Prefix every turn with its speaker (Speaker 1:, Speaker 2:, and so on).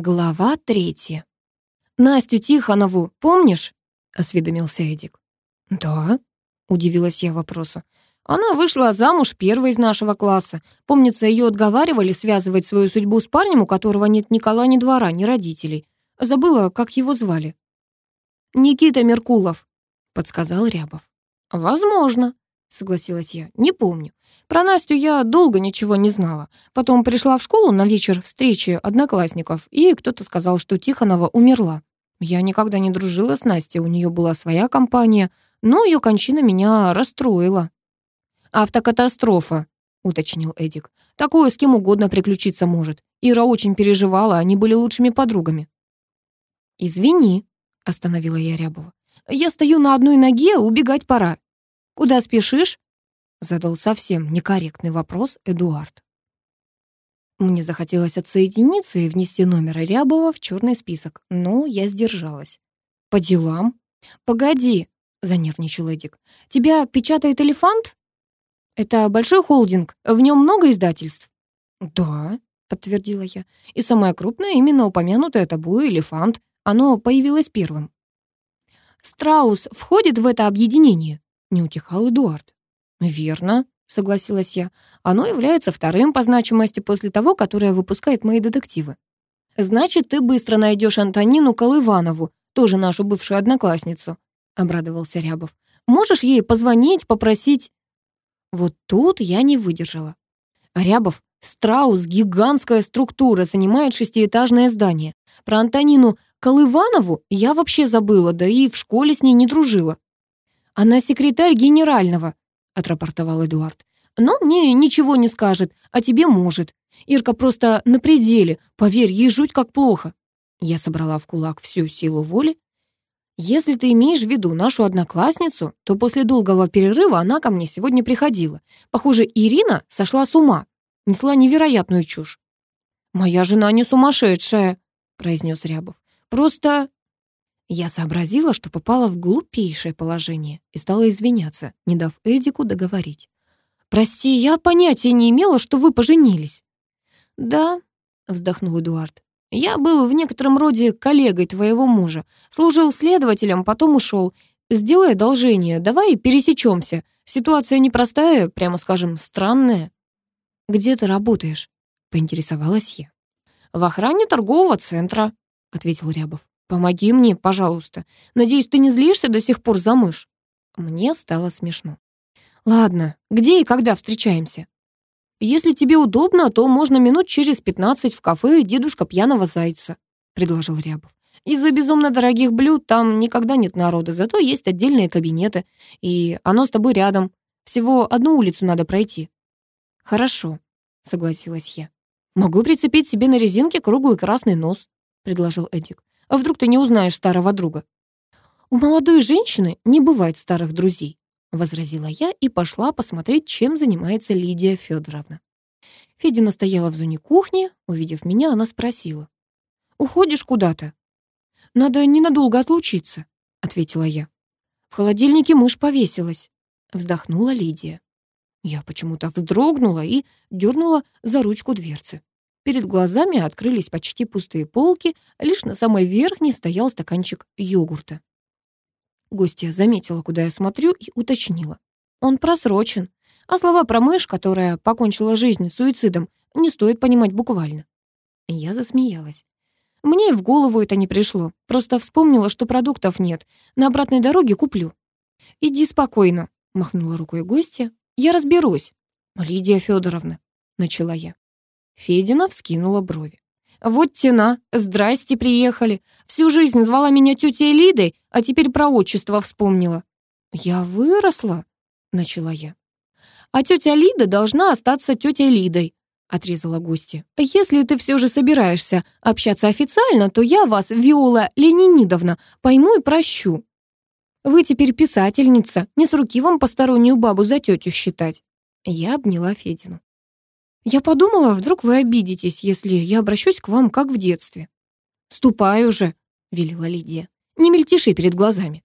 Speaker 1: Глава третья. «Настю Тихонову помнишь?» — осведомился Эдик. «Да», — удивилась я вопросу. «Она вышла замуж первой из нашего класса. Помнится, ее отговаривали связывать свою судьбу с парнем, у которого нет ни кола, ни двора, ни родителей. Забыла, как его звали». «Никита Меркулов», — подсказал Рябов. «Возможно», — согласилась я. «Не помню. Про Настю я долго ничего не знала. Потом пришла в школу на вечер встречи одноклассников, и кто-то сказал, что Тихонова умерла. Я никогда не дружила с Настей, у нее была своя компания, но ее кончина меня расстроила». «Автокатастрофа», — уточнил Эдик. «Такое с кем угодно приключиться может. Ира очень переживала, они были лучшими подругами». «Извини», — остановила я Рябова. «Я стою на одной ноге, убегать пора. Куда спешишь?» Задал совсем некорректный вопрос Эдуард. Мне захотелось отсоединиться и внести номер Рябова в черный список, но я сдержалась. «По делам?» «Погоди», — занервничал Эдик. «Тебя печатает «Элефант»?» «Это большой холдинг, в нем много издательств?» «Да», — подтвердила я. «И самое крупное, именно упомянутое тобой «Элефант». Оно появилось первым». «Страус входит в это объединение?» Не утихал Эдуард. «Верно», — согласилась я. «Оно является вторым по значимости после того, которое выпускает мои детективы». «Значит, ты быстро найдешь Антонину Колыванову, тоже нашу бывшую одноклассницу», — обрадовался Рябов. «Можешь ей позвонить, попросить...» Вот тут я не выдержала. Рябов Страус — гигантская структура, занимает шестиэтажное здание. Про Антонину Колыванову я вообще забыла, да и в школе с ней не дружила. «Она секретарь генерального», — отрапортовал Эдуард. «Но мне ничего не скажет, а тебе может. Ирка просто на пределе, поверь, ей жуть как плохо». Я собрала в кулак всю силу воли. «Если ты имеешь в виду нашу одноклассницу, то после долгого перерыва она ко мне сегодня приходила. Похоже, Ирина сошла с ума, несла невероятную чушь». «Моя жена не сумасшедшая», — произнес Рябов. «Просто я сообразила, что попала в глупейшее положение и стала извиняться, не дав Эдику договорить. «Прости, я понятия не имела, что вы поженились». «Да», — вздохнул Эдуард, — «я был в некотором роде коллегой твоего мужа, служил следователем, потом ушел. Сделай одолжение, давай пересечемся. Ситуация непростая, прямо скажем, странная». «Где ты работаешь?» — поинтересовалась я. «В охране торгового центра», — ответил Рябов. «Помоги мне, пожалуйста. Надеюсь, ты не злишься до сих пор за мышь?» Мне стало смешно. «Ладно, где и когда встречаемся?» «Если тебе удобно, то можно минут через пятнадцать в кафе «Дедушка пьяного зайца», — предложил Рябов. «Из-за безумно дорогих блюд там никогда нет народа, зато есть отдельные кабинеты, и оно с тобой рядом. Всего одну улицу надо пройти». «Хорошо», — согласилась я. «Могу прицепить себе на резинке круглый красный нос», — предложил Эдик. А вдруг ты не узнаешь старого друга?» «У молодой женщины не бывает старых друзей», — возразила я и пошла посмотреть, чем занимается Лидия Федоровна. Федина стояла в зоне кухни, увидев меня, она спросила. «Уходишь куда-то?» «Надо ненадолго отлучиться», — ответила я. «В холодильнике мышь повесилась», — вздохнула Лидия. Я почему-то вздрогнула и дернула за ручку дверцы. Перед глазами открылись почти пустые полки, лишь на самой верхней стоял стаканчик йогурта. Гостья заметила, куда я смотрю, и уточнила. Он просрочен. А слова про мышь, которая покончила жизнь суицидом, не стоит понимать буквально. Я засмеялась. Мне и в голову это не пришло. Просто вспомнила, что продуктов нет. На обратной дороге куплю. «Иди спокойно», — махнула рукой гостья. «Я разберусь». «Лидия Федоровна», — начала я. Федина вскинула брови. «Вот тена, здрасте приехали. Всю жизнь звала меня тетей Лидой, а теперь про отчество вспомнила». «Я выросла», — начала я. «А тетя Лида должна остаться тетей Лидой», — отрезала гостья. «Если ты все же собираешься общаться официально, то я вас, Виола Ленинидовна, пойму и прощу. Вы теперь писательница, не с руки вам постороннюю бабу за тетю считать». Я обняла Федину. «Я подумала, вдруг вы обидитесь, если я обращусь к вам, как в детстве». «Ступай уже», — велела Лидия. «Не мельтеши перед глазами».